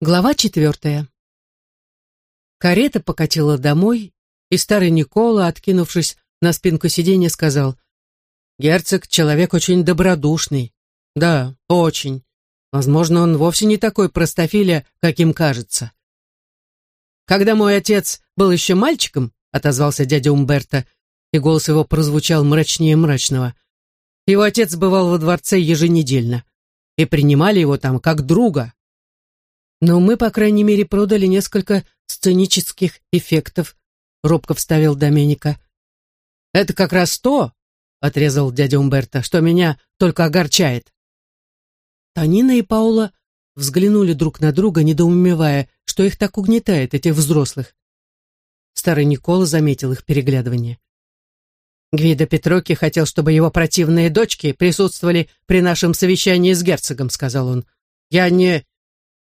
Глава четвертая. Карета покатила домой, и старый Никола, откинувшись на спинку сиденья, сказал, «Герцог — человек очень добродушный. Да, очень. Возможно, он вовсе не такой простофиля, каким кажется». «Когда мой отец был еще мальчиком», — отозвался дядя Умберто, и голос его прозвучал мрачнее мрачного, «его отец бывал во дворце еженедельно, и принимали его там как друга». Но мы, по крайней мере, продали несколько сценических эффектов, робко вставил Доменика. Это как раз то, отрезал дядя Умберто, что меня только огорчает. Танина и Паула взглянули друг на друга, недоумевая, что их так угнетает, этих взрослых. Старый Никола заметил их переглядывание. Гвидо Петроки хотел, чтобы его противные дочки присутствовали при нашем совещании с герцогом, сказал он. Я не...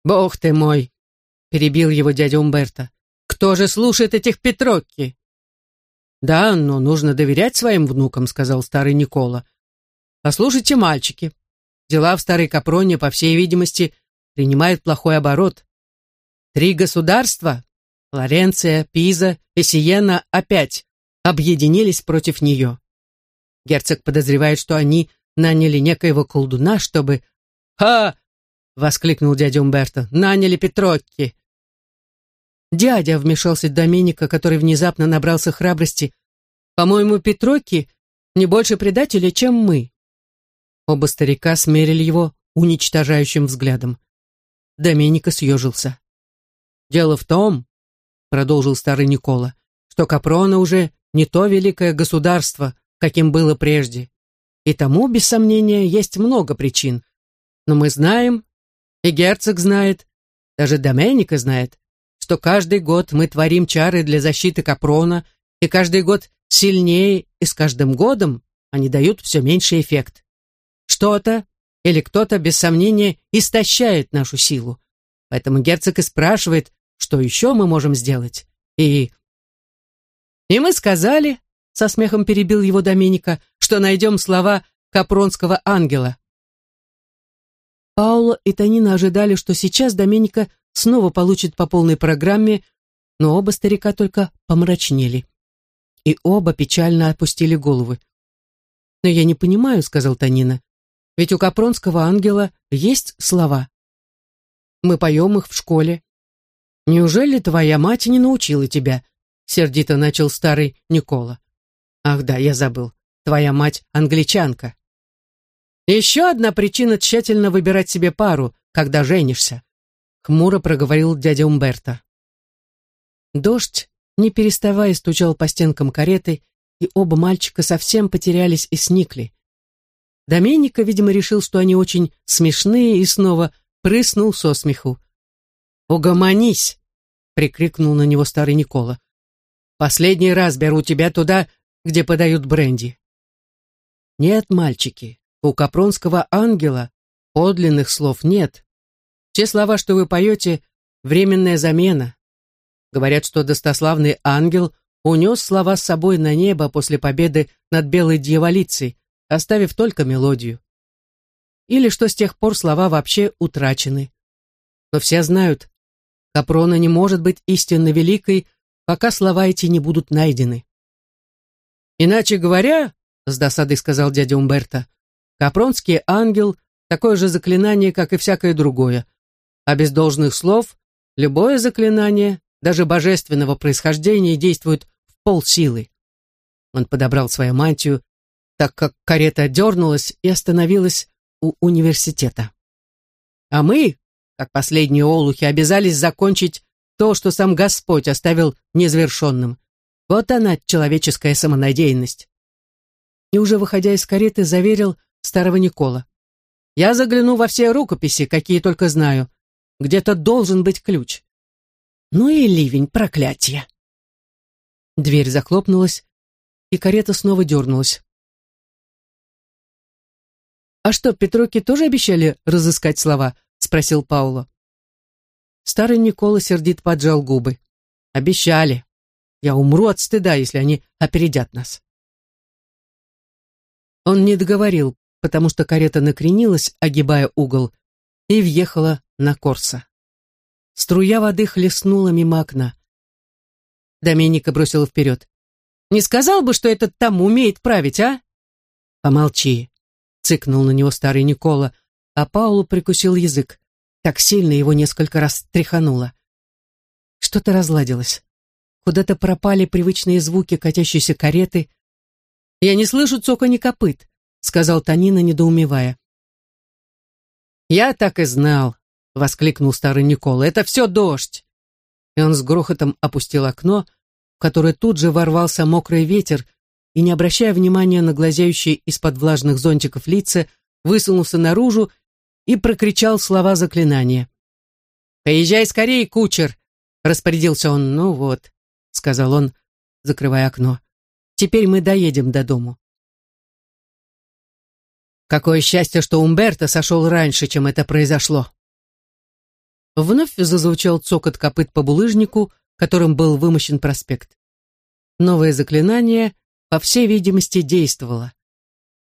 «Бог ты мой!» — перебил его дядя Умберто. «Кто же слушает этих Петрокки?» «Да, но нужно доверять своим внукам», — сказал старый Никола. «Послушайте, мальчики, дела в старой Капроне, по всей видимости, принимают плохой оборот. Три государства — Флоренция, Пиза и Сиена — опять объединились против нее. Герцог подозревает, что они наняли некоего колдуна, чтобы... «Ха! — воскликнул дядя Умберто. «Наняли Петрокки!» «Дядя!» — вмешался Доменика, который внезапно набрался храбрости. «По-моему, Петрокки не больше предатели, чем мы». Оба старика смерили его уничтожающим взглядом. Доменика съежился. «Дело в том, — продолжил старый Никола, — что Капрона уже не то великое государство, каким было прежде. И тому, без сомнения, есть много причин. Но мы знаем, и герцог знает, даже Доменика знает, что каждый год мы творим чары для защиты Капрона, и каждый год сильнее, и с каждым годом они дают все меньший эффект. Что-то или кто-то, без сомнения, истощает нашу силу. Поэтому герцог и спрашивает, что еще мы можем сделать. И... И мы сказали, со смехом перебил его Доменика, что найдем слова капронского ангела. Паула и Танина ожидали, что сейчас Доменика снова получит по полной программе, но оба старика только помрачнели. И оба печально опустили головы. «Но я не понимаю», — сказал Танина, — «ведь у Капронского ангела есть слова. Мы поем их в школе. Неужели твоя мать не научила тебя?» — сердито начал старый Никола. «Ах да, я забыл. Твоя мать англичанка». Еще одна причина тщательно выбирать себе пару, когда женишься, хмуро проговорил дядя Умберто. Дождь, не переставая, стучал по стенкам кареты, и оба мальчика совсем потерялись и сникли. Доменика, видимо, решил, что они очень смешные, и снова прыснул со смеху. «Угомонись!» — прикрикнул на него старый Никола. «Последний раз беру тебя туда, где подают бренди». «Нет, мальчики, у Капронского ангела подлинных слов нет. Те слова, что вы поете, временная замена. Говорят, что достославный ангел унес слова с собой на небо после победы над белой дьяволицей, оставив только мелодию. Или что с тех пор слова вообще утрачены. Но все знают, Капрона не может быть истинно великой, пока слова эти не будут найдены. «Иначе говоря, — с досадой сказал дядя Умберто, Капронский ангел — такое же заклинание, как и всякое другое. А без должных слов любое заклинание, даже божественного происхождения, действует в полсилы. Он подобрал свою мантию, так как карета дернулась и остановилась у университета. А мы, как последние олухи, обязались закончить то, что сам Господь оставил незавершенным. Вот она, человеческая самонадеянность. И уже выходя из кареты, заверил, старого Никола. Я загляну во все рукописи, какие только знаю. Где-то должен быть ключ. Ну и ливень, проклятие. Дверь захлопнулась, и карета снова дернулась. «А что, Петроки тоже обещали разыскать слова?» — спросил Пауло. Старый Никола сердит поджал губы. «Обещали. Я умру от стыда, если они опередят нас». Он не договорил, потому что карета накренилась, огибая угол, и въехала на Корса. струя воды хлестнула мимо окна. Доменика бросила вперед. «Не сказал бы, что этот там умеет править, а?» «Помолчи», — цыкнул на него старый Никола, а Паулу прикусил язык. Так сильно его несколько раз тряхануло. Что-то разладилось. Куда-то пропали привычные звуки катящейся кареты. «Я не слышу цоканья копыт», — сказал Танина, недоумевая. «Я так и знал», — воскликнул старый Никола. «Это все дождь!» И он с грохотом опустил окно, в которое тут же ворвался мокрый ветер, и, не обращая внимания на глазеющие из-под влажных зонтиков лица, высунулся наружу и прокричал слова заклинания. «Поезжай скорее, кучер!» — распорядился он. «Ну вот», — сказал он, закрывая окно. «Теперь мы доедем до дому». Какое счастье, что Умберто сошел раньше, чем это произошло. Вновь зазвучал цокот копыт по булыжнику, которым был вымощен проспект. Новое заклинание, по всей видимости, действовало.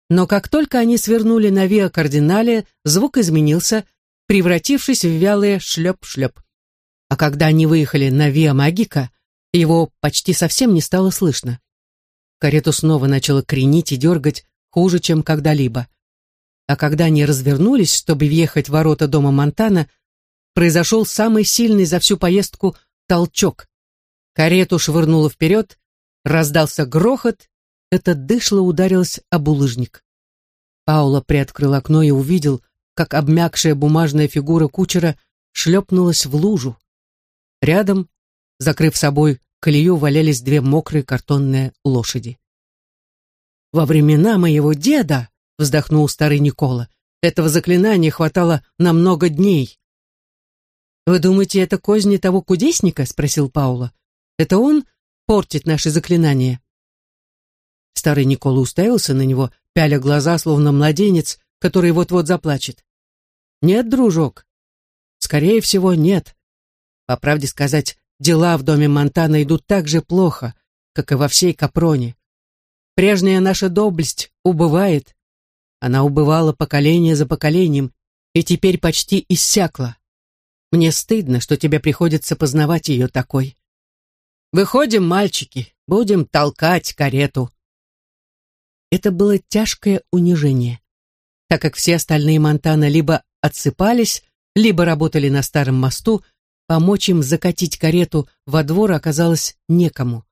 Но как только они свернули на Виа Кардинале, звук изменился, превратившись в вялые шлеп-шлеп. А когда они выехали на Виа Магика, его почти совсем не стало слышно. Карету снова начало кренить и дергать хуже, чем когда-либо а когда они развернулись, чтобы въехать в ворота дома Монтана, произошел самый сильный за всю поездку толчок. Карету швырнуло вперед, раздался грохот, это дышло ударилось об улыжник. Паула приоткрыл окно и увидел, как обмякшая бумажная фигура кучера шлепнулась в лужу. Рядом, закрыв собой колею, валялись две мокрые картонные лошади. «Во времена моего деда», вздохнул старый Никола. Этого заклинания хватало на много дней. «Вы думаете, это козни того кудесника?» — спросил Паула. «Это он портит наши заклинания?» Старый Никола уставился на него, пяля глаза, словно младенец, который вот-вот заплачет. «Нет, дружок. Скорее всего, нет. По правде сказать, дела в доме Монтана идут так же плохо, как и во всей Капроне. Прежняя наша доблесть убывает, она убывала поколение за поколением и теперь почти иссякла. Мне стыдно, что тебе приходится познавать ее такой. Выходим, мальчики, будем толкать карету. Это было тяжкое унижение, так как все остальные Монтана либо отсыпались, либо работали на старом мосту, помочь им закатить карету во двор оказалось некому.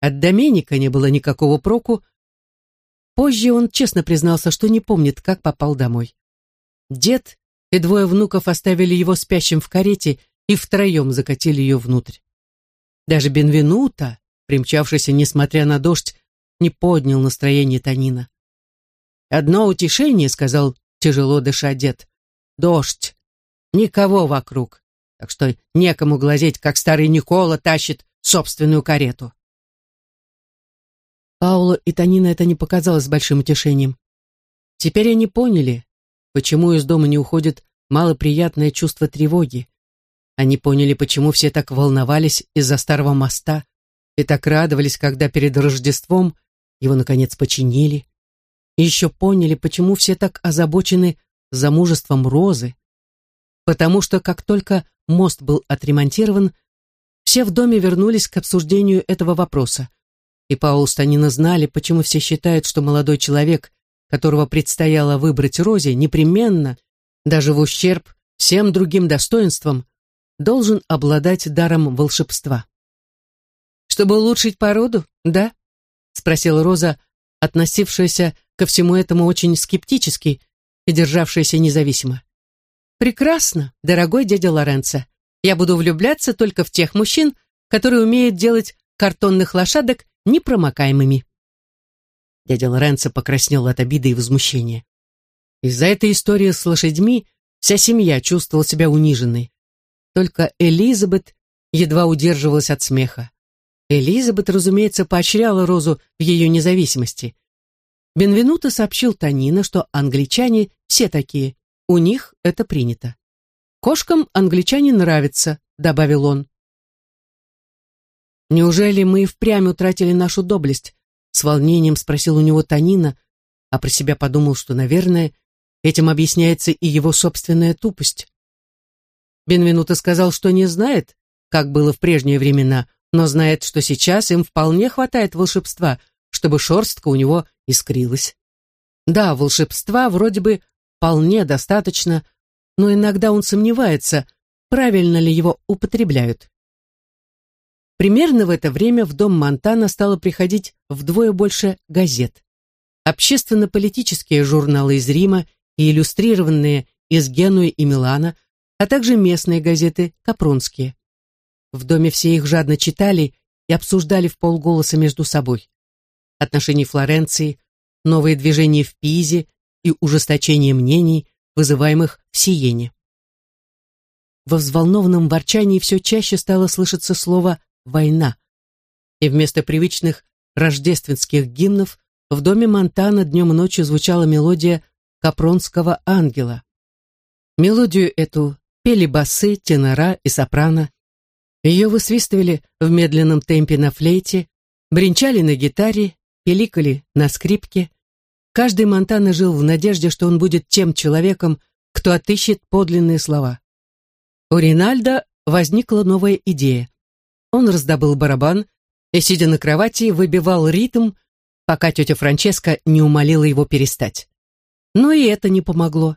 От Доменика не было никакого проку, Позже он честно признался, что не помнит, как попал домой. Дед и двое внуков оставили его спящим в карете и втроем закатили ее внутрь. Даже Бенвенута, примчавшийся, несмотря на дождь, не поднял настроение Танина. «Одно утешение», — сказал тяжело дыша дед, — «дождь, никого вокруг, так что некому глазеть, как старый Никола тащит собственную карету». Пауло и Танина это не показалось большим утешением. Теперь они поняли, почему из дома не уходит малоприятное чувство тревоги. Они поняли, почему все так волновались из-за старого моста и так радовались, когда перед Рождеством его, наконец, починили. И еще поняли, почему все так озабочены замужеством Розы. Потому что как только мост был отремонтирован, все в доме вернулись к обсуждению этого вопроса и Паул Станина знали, почему все считают, что молодой человек, которого предстояло выбрать Розе, непременно, даже в ущерб всем другим достоинствам, должен обладать даром волшебства. «Чтобы улучшить породу, да?» — спросила Роза, относившаяся ко всему этому очень скептически и державшаяся независимо. «Прекрасно, дорогой дядя Лоренцо. Я буду влюбляться только в тех мужчин, которые умеют делать картонных лошадок непромокаемыми. Дядя Лоренцо покраснел от обиды и возмущения. Из-за этой истории с лошадьми вся семья чувствовала себя униженной. Только Элизабет едва удерживалась от смеха. Элизабет, разумеется, поощряла Розу в ее независимости. Бенвенуто сообщил Танина, что англичане все такие, у них это принято. «Кошкам англичане нравятся», — добавил он. «Неужели мы и впрямь утратили нашу доблесть?» С волнением спросил у него Танина, а про себя подумал, что, наверное, этим объясняется и его собственная тупость. Бенвенуто сказал, что не знает, как было в прежние времена, но знает, что сейчас им вполне хватает волшебства, чтобы шерстка у него искрилась. Да, волшебства вроде бы вполне достаточно, но иногда он сомневается, правильно ли его употребляют. Примерно в это время в дом Монтана стало приходить вдвое больше газет. Общественно-политические журналы из Рима и иллюстрированные из Генуи и Милана, а также местные газеты Капронские. В доме все их жадно читали и обсуждали в полголоса между собой. Отношения Флоренции, новые движения в Пизе и ужесточение мнений, вызываемых в Сиене. Во взволнованном ворчании все чаще стало слышаться слово «война», и вместо привычных рождественских гимнов в доме Монтана днем и ночью звучала мелодия Капронского ангела. Мелодию эту пели басы, тенора и сопрано. Ее высвистывали в медленном темпе на флейте, бренчали на гитаре, пиликали на скрипке. Каждый Монтана жил в надежде, что он будет тем человеком, кто отыщет подлинные слова. У Ринальда возникла новая идея. Он раздобыл барабан и, сидя на кровати, выбивал ритм, пока тетя Франческа не умолила его перестать. Но и это не помогло.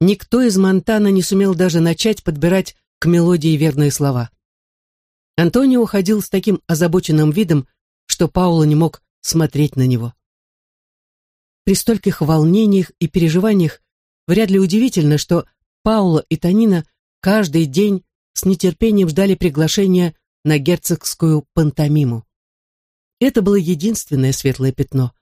Никто из Монтана не сумел даже начать подбирать к мелодии верные слова. Антонио уходил с таким озабоченным видом, что Пауло не мог смотреть на него. При стольких волнениях и переживаниях вряд ли удивительно, что Пауло и Танина каждый день с нетерпением ждали приглашения на герцогскую пантомиму. Это было единственное светлое пятно.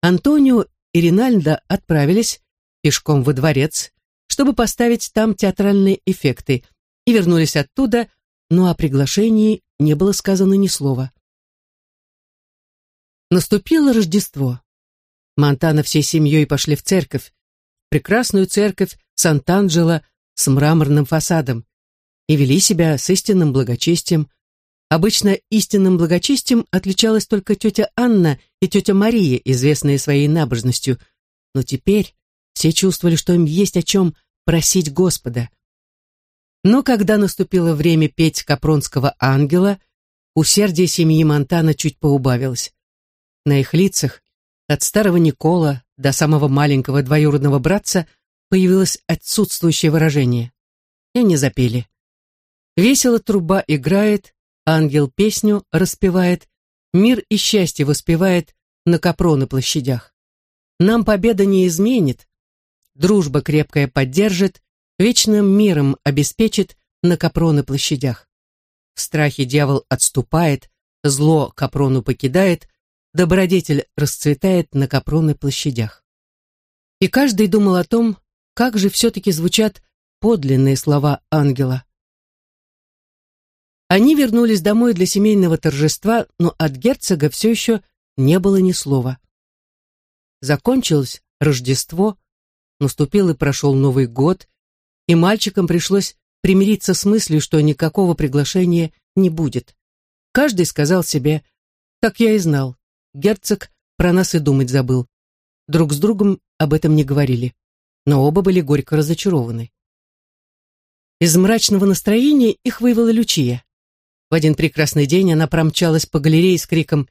Антонио и Ринальдо отправились пешком во дворец, чтобы поставить там театральные эффекты, и вернулись оттуда, но о приглашении не было сказано ни слова. Наступило Рождество. Монтана всей семьей пошли в церковь, прекрасную церковь Сант-Анджело с мраморным фасадом, и вели себя с истинным благочестием. Обычно истинным благочестием отличалась только тетя Анна и тетя Мария, известные своей набожностью, но теперь все чувствовали, что им есть о чем просить Господа. Но когда наступило время петь Капронского ангела, усердие семьи Монтана чуть поубавилось. На их лицах, от старого Никола до самого маленького двоюродного братца, появилось отсутствующее выражение. И они запели. Весело труба играет, ангел песню распевает, мир и счастье воспевает на Капроны площадях. Нам победа не изменит, дружба крепкая поддержит, вечным миром обеспечит на Капроны площадях. В страхе дьявол отступает, зло Капрону покидает, добродетель расцветает на Капроны площадях. И каждый думал о том, как же все-таки звучат подлинные слова ангела. Они вернулись домой для семейного торжества, но от герцога все еще не было ни слова. Закончилось Рождество, наступил и прошел Новый год, и мальчикам пришлось примириться с мыслью, что никакого приглашения не будет. Каждый сказал себе, так я и знал, герцог про нас и думать забыл. Друг с другом об этом не говорили но оба были горько разочарованы. Из мрачного настроения их вывела Лючия. В один прекрасный день она промчалась по галерее с криком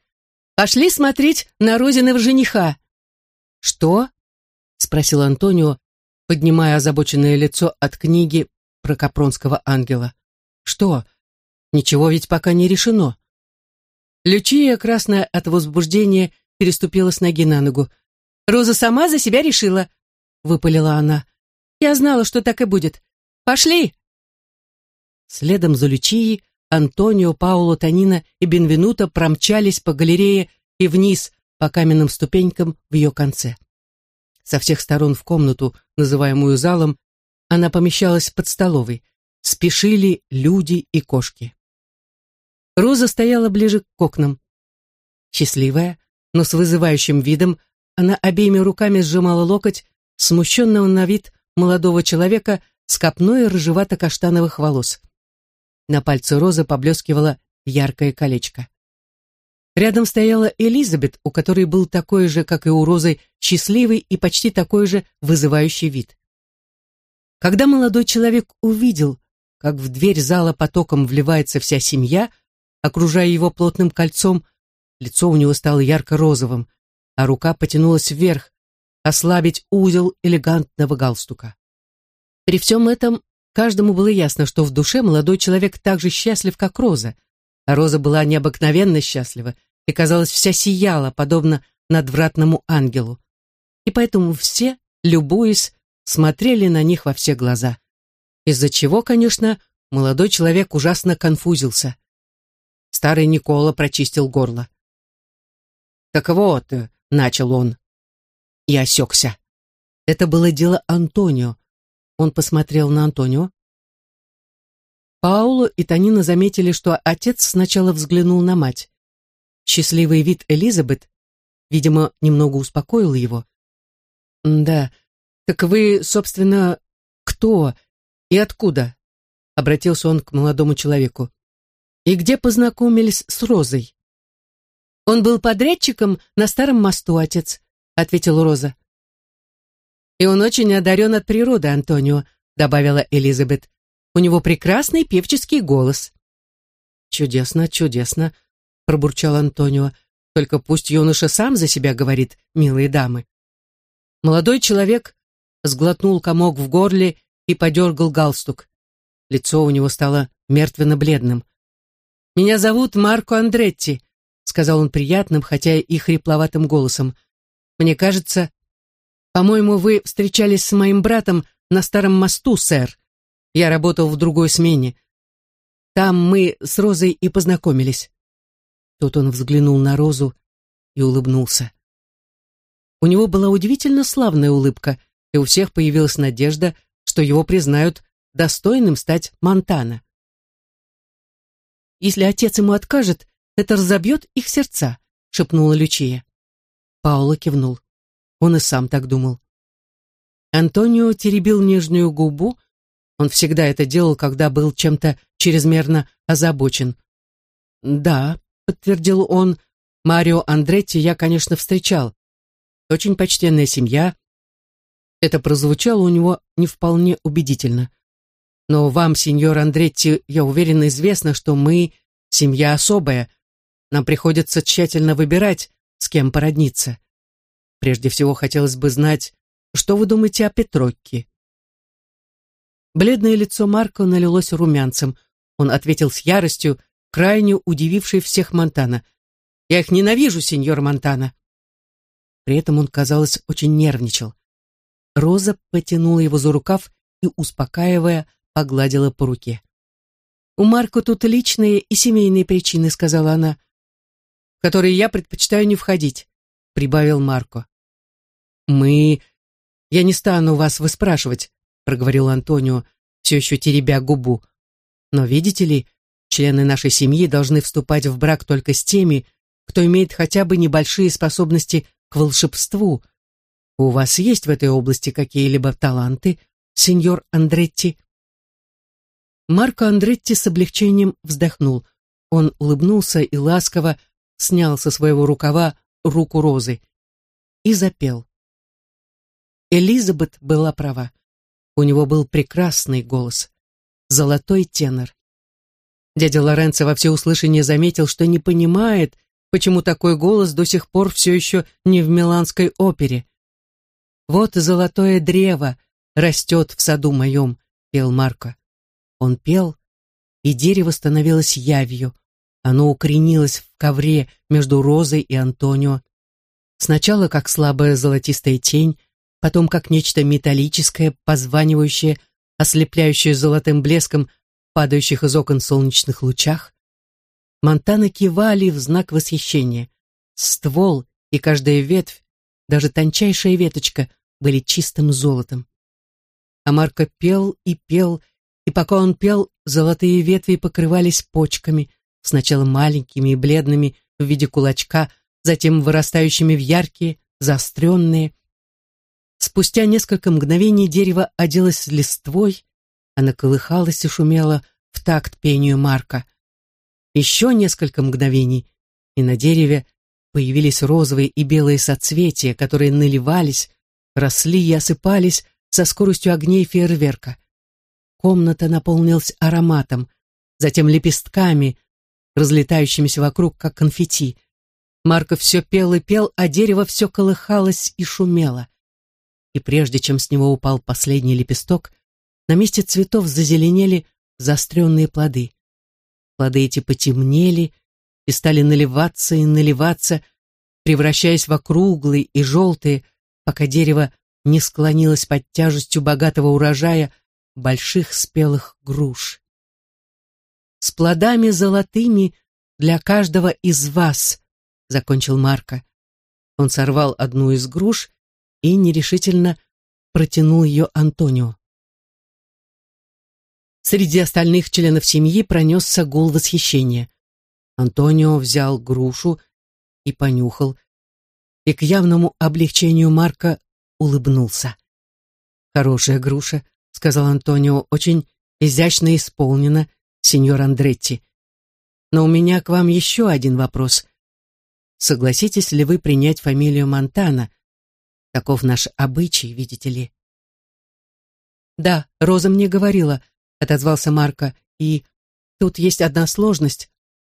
«Пошли смотреть на Розиного жениха!» «Что?» — спросил Антонио, поднимая озабоченное лицо от книги про Капронского ангела. «Что? Ничего ведь пока не решено». Лючия, красная от возбуждения, переступила с ноги на ногу. «Роза сама за себя решила. — выпалила она. «Я знала, что так и будет. Пошли!» Следом за Лючией Антонио, Пауло, Танина и Бенвенуто промчались по галерее и вниз по каменным ступенькам в ее конце. Со всех сторон в комнату, называемую залом, она помещалась под столовой. Спешили люди и кошки. Роза стояла ближе к окнам. Счастливая, но с вызывающим видом, она обеими руками сжимала локоть смущенного на вид молодого человека с копной рыжевато-каштановых волос. На пальце Розы поблескивало яркое колечко. Рядом стояла Элизабет, у которой был такой же, как и у Розы, счастливый и почти такой же вызывающий вид. Когда молодой человек увидел, как в дверь зала потоком вливается вся семья, окружая его плотным кольцом, лицо у него стало ярко-розовым, а рука потянулась вверх, ослабить узел элегантного галстука. При всем этом каждому было ясно, что в душе молодой человек так же счастлив, как Роза, а Роза была необыкновенно счастлива и, казалось, вся сияла, подобно надвратному ангелу. И поэтому все, любуясь, смотрели на них во все глаза из-за чего, конечно, молодой человек ужасно конфузился. Старый Никола прочистил горло. «Так вот», — начал он, и осекся. Это было дело Антонио. Он посмотрел на Антонио. Пауло и Танина заметили, что отец сначала взглянул на мать. Счастливый вид Элизабет, видимо, немного успокоил его. «Да, так вы, собственно, кто «И откуда?» — обратился он к молодому человеку. «И где познакомились с Розой?» «Он был подрядчиком на старом мосту, отец», — ответила Роза. «И он очень одарен от природы, Антонио», — добавила Элизабет. «У него прекрасный певческий голос». «Чудесно, чудесно», — пробурчал Антонио. «Только пусть юноша сам за себя говорит, милые дамы». Молодой человек сглотнул комок в горле и подергал галстук. Лицо у него стало мертвенно-бледным. «Меня зовут Марко Андретти», — сказал он приятным, хотя и хрипловатым голосом. «Мне кажется, по-моему, вы встречались с моим братом на старом мосту, сэр. Я работал в другой смене. Там мы с Розой и познакомились». Тут он взглянул на Розу и улыбнулся. У него была удивительно славная улыбка, и у всех появилась надежда, что его признают достойным стать Монтана. «Если отец ему откажет, это разобьет их сердца», — шепнула Лючия. Пауло кивнул. Он и сам так думал. Антонио теребил нежную губу. Он всегда это делал, когда был чем-то чрезмерно озабочен. «Да», — подтвердил он, — «Марио Андретти я, конечно, встречал. Очень почтенная семья, это прозвучало у него не вполне убедительно. Но вам, сеньор Андретти, я уверен, известно, что мы семья особая. Нам приходится тщательно выбирать, с кем породниться. Прежде всего, хотелось бы знать, что вы думаете о Петрокке?» Бледное лицо Марко налилось румянцем. Он ответил с яростью, крайне удивившей всех Монтана. «Я их ненавижу, сеньор Монтана!» При этом он, казалось, очень нервничал. Роза потянула его за рукав и, успокаивая, погладила по руке. «У Марко тут личные и семейные причины», — сказала она, «в которые я предпочитаю не входить», — прибавил Марко. «Мы... Я не стану вас выспрашивать», — проговорил Антонио, все еще теребя губу. «Но видите ли, члены нашей семьи должны вступать в брак только с теми, кто имеет хотя бы небольшие способности к волшебству, у вас есть в этой области какие-либо таланты, сеньор Андретти?» Марко Андретти с облегчением вздохнул. Он улыбнулся и ласково снял со своего рукава руку Розы и запел. Элизабет была права. У него был прекрасный голос, золотой тенор. Дядя Лоренцо во всеуслышание заметил, что не понимает, почему такой голос до сих пор все еще не в миланской опере. «Вот золотое древо растет в саду моем», — пел Марко. Он пел, и дерево становилось явью. Оно укоренилось в ковре между Розой и Антонио. Сначала как слабая золотистая тень, потом как нечто металлическое, позванивающее, ослепляющее золотым блеском падающих из окон солнечных лучах. Монтаны кивали в знак восхищения. Ствол и каждая ветвь, даже тончайшая веточка — были чистым золотом. А Марко пел и пел, и пока он пел, золотые ветви покрывались почками, сначала маленькими и бледными в виде кулачка, затем вырастающими в яркие, заостренные. Спустя несколько мгновений дерево оделось листвой, она колыхалась и шумела в такт пению Марка. Еще несколько мгновений, и на дереве появились розовые и белые соцветия, которые наливались, росли и осыпались со скоростью огней фейерверка. комната наполнилась ароматом, затем лепестками, разлетающимися вокруг, как конфетти. Марко все пел и пел, а дерево все колыхалось и шумело. И прежде чем с него упал последний лепесток, на месте цветов зазеленели заостренные плоды. Плоды эти потемнели и стали наливаться и наливаться, превращаясь в округлые и желтые, пока дерево не склонилось под тяжестью богатого урожая больших спелых груш. «С плодами золотыми для каждого из вас», — закончил Марко. Он сорвал одну из груш и нерешительно протянул ее Антонио. Среди остальных членов семьи пронесся гул восхищения. Антонио взял грушу и понюхал, и к явному облегчению Марка улыбнулся. «Хорошая груша», — сказал Антонио, — «очень изящно исполнена, сеньор Андретти. Но у меня к вам еще один вопрос. Согласитесь ли вы принять фамилию Монтана? Таков наш обычай, видите ли». «Да, Роза мне говорила», — отозвался Марко, — «и тут есть одна сложность.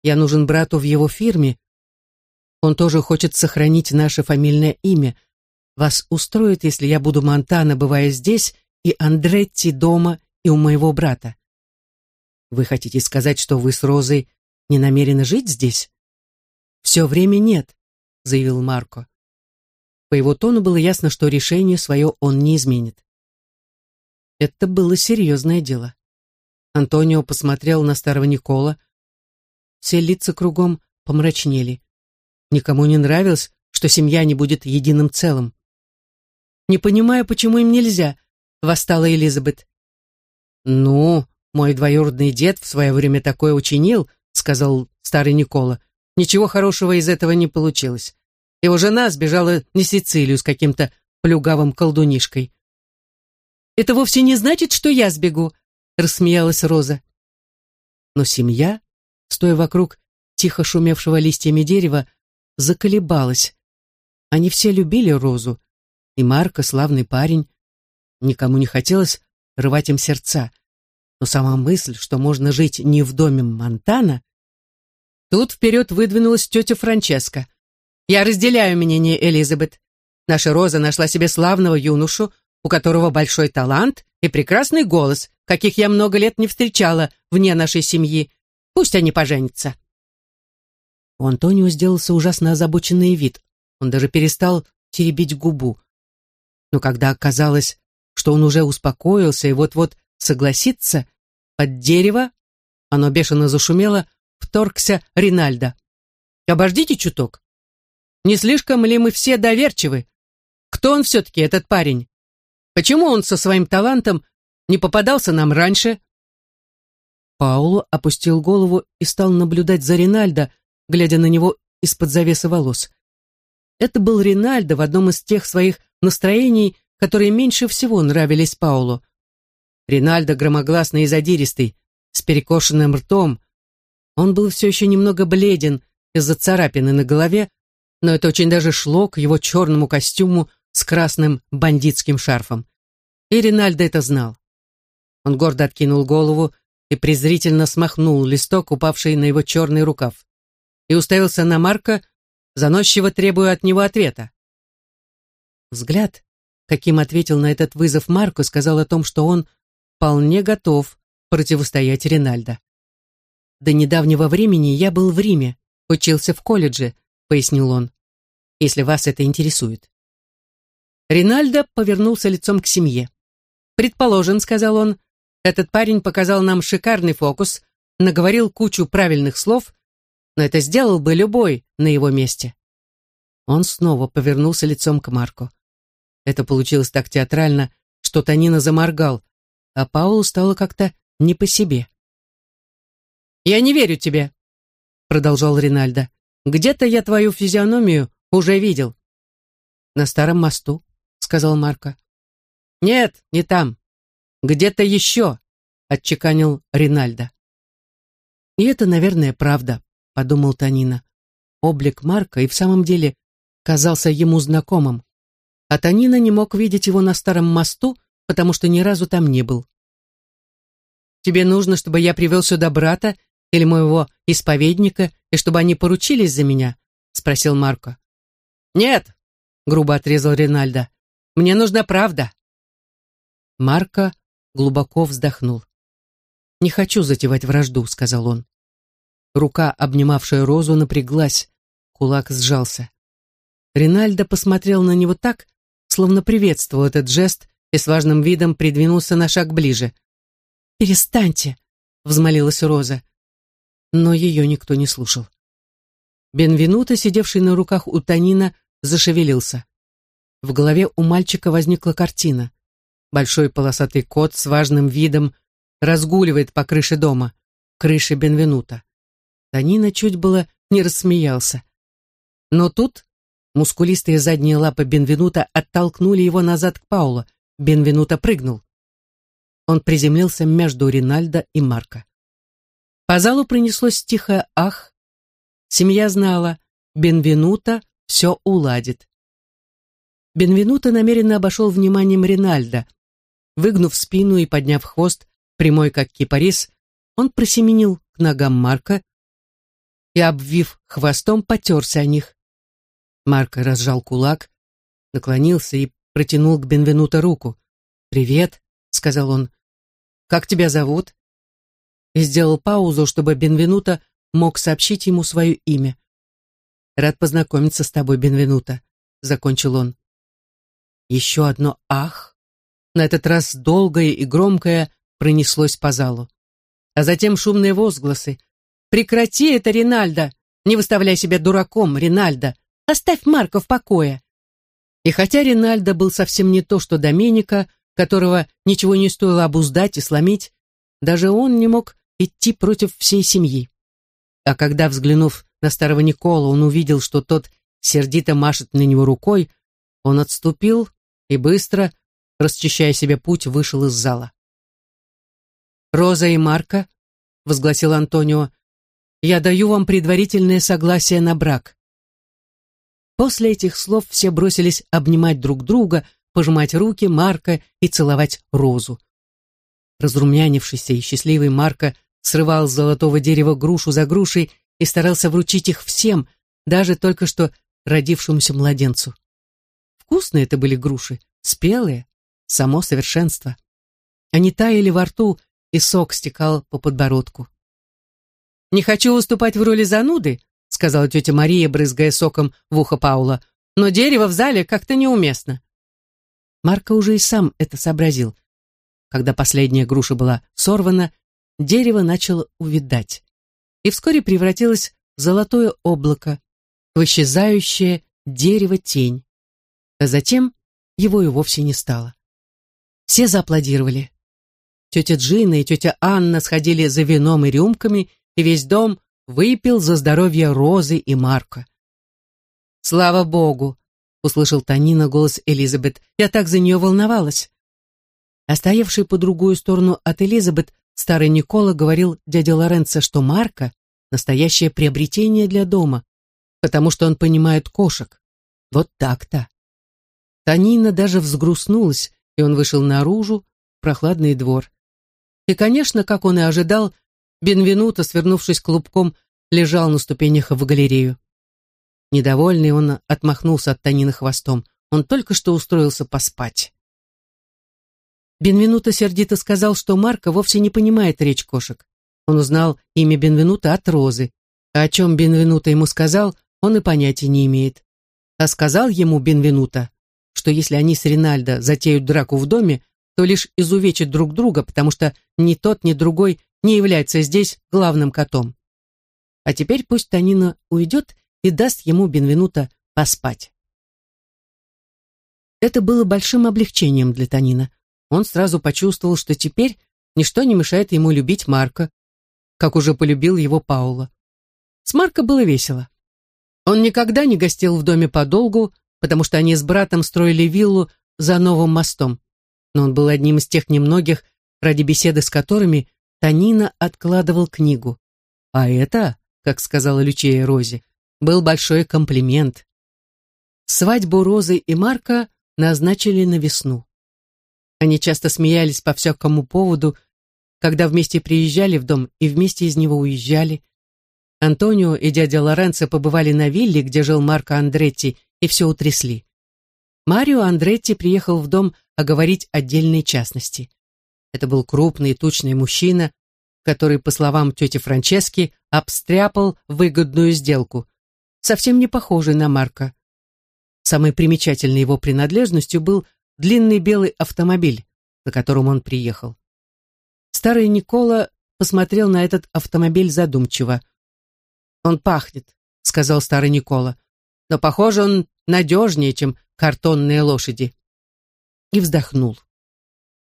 Я нужен брату в его фирме. Он тоже хочет сохранить наше фамильное имя. Вас устроит, если я буду Монтана, бывая здесь, и Андретти дома, и у моего брата? Вы хотите сказать, что вы с Розой не намерены жить здесь? Все время нет, заявил Марко. По его тону было ясно, что решение свое он не изменит. Это было серьезное дело. Антонио посмотрел на старого Никола, все лица кругом помрачнели. Никому не нравилось, что семья не будет единым целым. «Не понимаю, почему им нельзя», — восстала Элизабет. «Ну, мой двоюродный дед в свое время такое учинил», — сказал старый Никола. «Ничего хорошего из этого не получилось. Его жена сбежала на Сицилию с каким-то плюгавым колдунишкой». «Это вовсе не значит, что я сбегу», — рассмеялась Роза. Но семья стоя вокруг тихо шумевшего листьями дерева, заколебалась. Они все любили Розу, и Марко, славный парень, никому не хотелось рвать им сердца. Но сама мысль, что можно жить не в доме Монтана... Тут вперед выдвинулась тетя Франческа. «Я разделяю мнение Элизабет. Наша Роза нашла себе славного юношу, у которого большой талант и прекрасный голос, каких я много лет не встречала вне нашей семьи. Пусть они поженятся. У Антонио сделался ужасно озабоченный вид. Он даже перестал теребить губу. Но когда оказалось, что он уже успокоился и вот-вот согласится, под дерево, оно бешено зашумело, вторгся Ринальдо. «Обождите чуток. Не слишком ли мы все доверчивы? Кто он все-таки, этот парень? Почему он со своим талантом не попадался нам раньше?» Пауло опустил голову и стал наблюдать за Ринальдо, глядя на него из-под завесы волос. Это был Ринальдо в одном из тех своих настроений, которые меньше всего нравились Паулу. Ринальдо громогласный и задиристый, с перекошенным ртом. Он был все еще немного бледен из-за царапины на голове, но это очень даже шло к его черному костюму с красным бандитским шарфом. И Ринальдо это знал. Он гордо откинул голову и презрительно смахнул листок, упавший на его черный рукав, и уставился на Марка, заносчиво требуя от него ответа. Взгляд, каким ответил на этот вызов Марко, сказал о том, что он вполне готов противостоять Ринальдо. «До недавнего времени я был в Риме, учился в колледже», — пояснил он, «если вас это интересует». Ринальдо повернулся лицом к семье. «Предположим», — сказал он, этот парень показал нам шикарный фокус, наговорил кучу правильных слов, но это сделал бы любой на его месте. Он снова повернулся лицом к Марку. Это получилось так театрально, что Танина заморгал, а Паулу стало как-то не по себе. «Я не верю тебе», — продолжал Ринальдо. «Где-то я твою физиономию уже видел». «На старом мосту», — сказал Марко. «Нет, не там. «Где-то еще», — отчеканил Ринальдо. «И это, наверное, правда», — подумал Танина. Облик Марка и в самом деле казался ему знакомым. А Танина не мог видеть его на старом мосту, потому что ни разу там не был. Тебе нужно, чтобы я привел сюда брата или моего исповедника, и чтобы они поручились за меня?» — спросил Марко. «Нет», — грубо отрезал Ринальдо, — «мне нужна правда». Марко глубоко вздохнул. «Не хочу затевать вражду», — сказал он. Рука, обнимавшая Розу, напряглась, кулак сжался. Ринальдо посмотрел на него так, словно приветствовал этот жест и с важным видом придвинулся на шаг ближе. «Перестаньте!» — взмолилась Роза. Но ее никто не слушал. Бенвенуто, сидевший на руках у Танина, зашевелился. В голове у мальчика возникла картина. Большой полосатый кот с важным видом разгуливает по крыше дома, крыше Бенвенута. Танина чуть было не рассмеялся. Но тут мускулистые задние лапы Бенвенута оттолкнули его назад к Пауло. Бенвенуто прыгнул. Он приземлился между Ринальдо и Марко. По залу принеслось тихое «ах». Семья знала, Бенвенуто все уладит. Бенвенуто намеренно обошел вниманием Ринальдо. Выгнув спину и подняв хвост, прямой как кипарис, он просеменил к ногам Марка и, обвив хвостом, потерся о них. Марко разжал кулак, наклонился и протянул к Бенвенуто руку. «Привет», — сказал он. «Как тебя зовут?» И сделал паузу, чтобы Бенвенуто мог сообщить ему свое имя. «Рад познакомиться с тобой, Бенвенуто», — закончил он. Еще одно «ах», на этот раз долгое и громкое, пронеслось по залу. А затем шумные возгласы. «Прекрати это, Ринальдо! Не выставляй себя дураком, Ринальдо! Оставь Марка в покое!» И хотя Ринальдо был совсем не то, что Доменика, которого ничего не стоило обуздать и сломить, даже он не мог идти против всей семьи. А когда, взглянув на старого Никола, он увидел, что тот сердито машет на него рукой, он отступил и быстро, расчищая себе путь, вышел из зала. «Роза и Марка», — возгласил Антонио, — «я даю вам предварительное согласие на брак». После этих слов все бросились обнимать друг друга, пожимать руки Марка и целовать Розу. Разрумянившийся и счастливый Марка срывал с золотого дерева грушу за грушей и старался вручить их всем, даже только что родившемуся младенцу. Вкусные это были груши, спелые, само совершенство. Они таяли во рту, и сок стекал по подбородку. «Не хочу выступать в роли зануды», сказала тетя Мария, брызгая соком в ухо Паула, «но дерево в зале как-то неуместно». Марко уже и сам это сообразил. Когда последняя груша была сорвана, дерево начало увядать и вскоре превратилось в золотое облако, в исчезающее дерево-тень. А затем его и вовсе не стало. Все зааплодировали. Тетя Джина и тетя Анна сходили за вином и рюмками, и весь дом выпил за здоровье Розы и Марка. «Слава Богу!» — услышал Танина голос Элизабет. «Я так за нее волновалась». А стоявший по другую сторону от Элизабет Старый Никола говорил дяде Лоренцо, что Марка — настоящее приобретение для дома, потому что он понимает кошек. Вот так-то. Танина даже взгрустнулась, и он вышел наружу, в прохладный двор. И, конечно, как он и ожидал, Бенвенуто, свернувшись клубком, лежал на ступенях в галерею. Недовольный он отмахнулся от Танины хвостом. Он только что устроился поспать. Бенвенуто сердито сказал, что Марко вовсе не понимает речь кошек. Он узнал имя Бенвенуто от Розы, а о чем Бенвенуто ему сказал, он и понятия не имеет. А сказал ему Бенвенуто, что если они с Ринальдо затеют драку в доме, то лишь изувечат друг друга, потому что ни тот, ни другой не является здесь главным котом. А теперь пусть Танина уйдет и даст ему Бенвенуто поспать. Это было большим облегчением для Танина он сразу почувствовал, что теперь ничто не мешает ему любить Марка, как уже полюбил его Паула. С Марко было весело. Он никогда не гостил в доме подолгу, потому что они с братом строили виллу за новым мостом. Но он был одним из тех немногих, ради беседы с которыми Танина откладывал книгу. А это, как сказала Лючея Рози, был большой комплимент. Свадьбу Розы и Марка назначили на весну. Они часто смеялись по всякому поводу, когда вместе приезжали в дом и вместе из него уезжали. Антонио и дядя Лоренцо побывали на вилле, где жил Марко Андретти, и все утрясли. Марио Андретти приехал в дом оговорить отдельные частности. Это был крупный тучный мужчина, который, по словам тети Франчески, обстряпал выгодную сделку, совсем не похожий на Марка. Самой примечательной его принадлежностью был длинный белый автомобиль, на котором он приехал. Старый Никола посмотрел на этот автомобиль задумчиво. «Он пахнет», — сказал старый Никола, «но, похоже, он надежнее, чем картонные лошади». И вздохнул.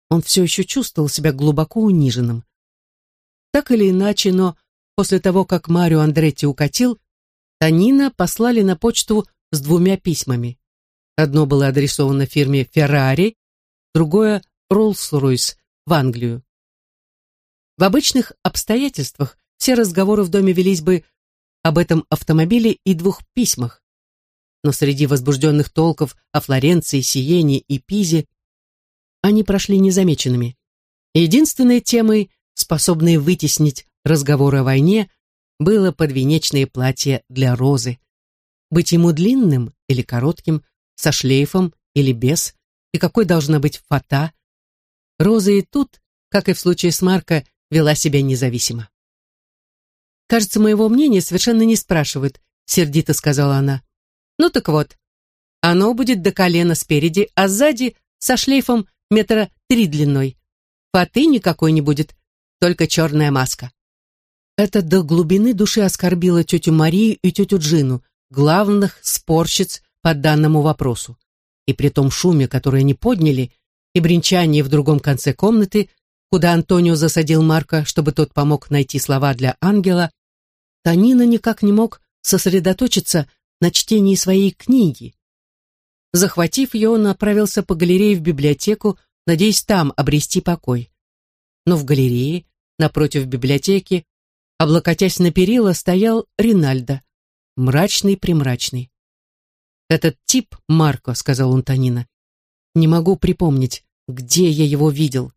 Он все еще чувствовал себя глубоко униженным. Так или иначе, но после того, как Марио Андретти укатил, Танина послали на почту с двумя письмами. Одно было адресовано фирме «Феррари», другое «Роллс-Ройс» в Англию. В обычных обстоятельствах все разговоры в доме велись бы об этом автомобиле и двух письмах. Но среди возбужденных толков о Флоренции, Сиене и Пизе они прошли незамеченными. Единственной темой, способной вытеснить разговоры о войне, было подвенечное платье для Розы. Быть ему длинным или коротким, со шлейфом или без, и какой должна быть фата. Роза и тут, как и в случае с Марко, вела себя независимо. «Кажется, моего мнения совершенно не спрашивают», — сердито сказала она. «Ну так вот, оно будет до колена спереди, а сзади со шлейфом метра три длиной. Фаты никакой не будет, только черная маска». Это до глубины души оскорбило тетю Марию и тетю Джину, главных спорщиц по данному вопросу. И при том шуме, который они подняли, и бренчании в другом конце комнаты, куда Антонио засадил Марка, чтобы тот помог найти слова для ангела, Танина никак не мог сосредоточиться на чтении своей книги. Захватив ее, он направился по галерее в библиотеку, надеясь там обрести покой. Но в галерее, напротив библиотеки, облокотясь на перила, стоял Ринальдо, мрачный-примрачный. «Этот тип Марко», — сказал он Танина. «Не могу припомнить, где я его видел.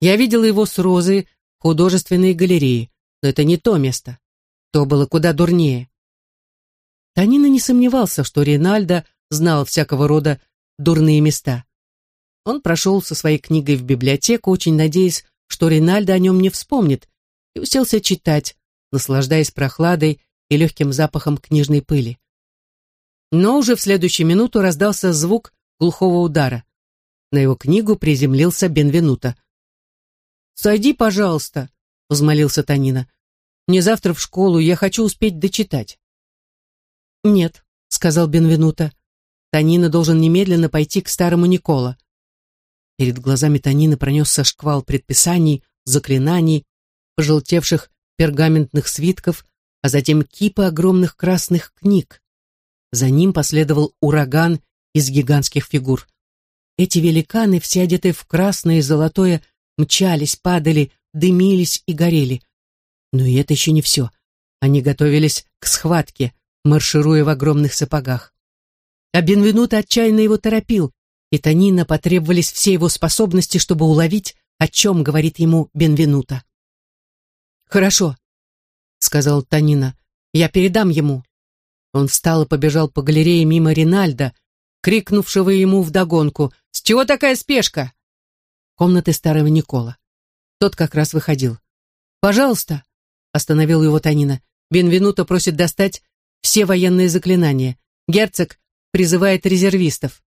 Я видел его с Розой в художественной галерее, но это не то место. То было куда дурнее». Танина не сомневался, что Ринальдо знал всякого рода дурные места. Он прошел со своей книгой в библиотеку, очень надеясь, что Ринальдо о нем не вспомнит, и уселся читать, наслаждаясь прохладой и легким запахом книжной пыли. Но уже в следующую минуту раздался звук глухого удара. На его книгу приземлился Бенвенуто. «Сойди, пожалуйста», — взмолился Танина. «Мне завтра в школу, я хочу успеть дочитать». «Нет», — сказал Бенвенуто. «Танина должен немедленно пойти к старому Никола». Перед глазами Танина пронесся шквал предписаний, заклинаний, пожелтевших пергаментных свитков, а затем кипы огромных красных книг. За ним последовал ураган из гигантских фигур. Эти великаны, все одетые в красное и золотое, мчались, падали, дымились и горели. Но и это еще не все. Они готовились к схватке, маршируя в огромных сапогах. А Бенвенуто отчаянно его торопил, и Танина потребовались все его способности, чтобы уловить, о чем говорит ему Бенвенуто. «Хорошо», — сказал Танина, — «я передам ему». Он встал и побежал по галерее мимо Ринальда, крикнувшего ему вдогонку «С чего такая спешка?» Комнаты старого Никола. Тот как раз выходил. «Пожалуйста», — остановил его Танина, — «Бенвенуто просит достать все военные заклинания. Герцог призывает резервистов».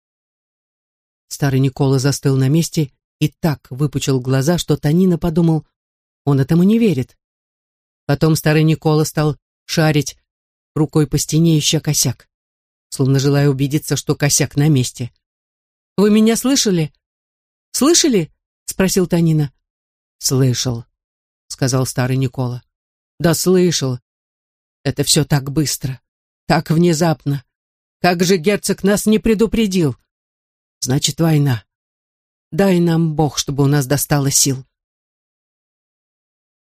Старый Никола застыл на месте и так выпучил глаза, что Танина подумал, он этому не верит. Потом старый Никола стал шарить рукой по стене, ища косяк, словно желая убедиться, что косяк на месте. «Вы меня слышали?» «Слышали?» — спросил Танина. «Слышал», — сказал старый Никола. «Да слышал. Это все так быстро, так внезапно. Как же герцог нас не предупредил? Значит, война. Дай нам Бог, чтобы у нас достало сил».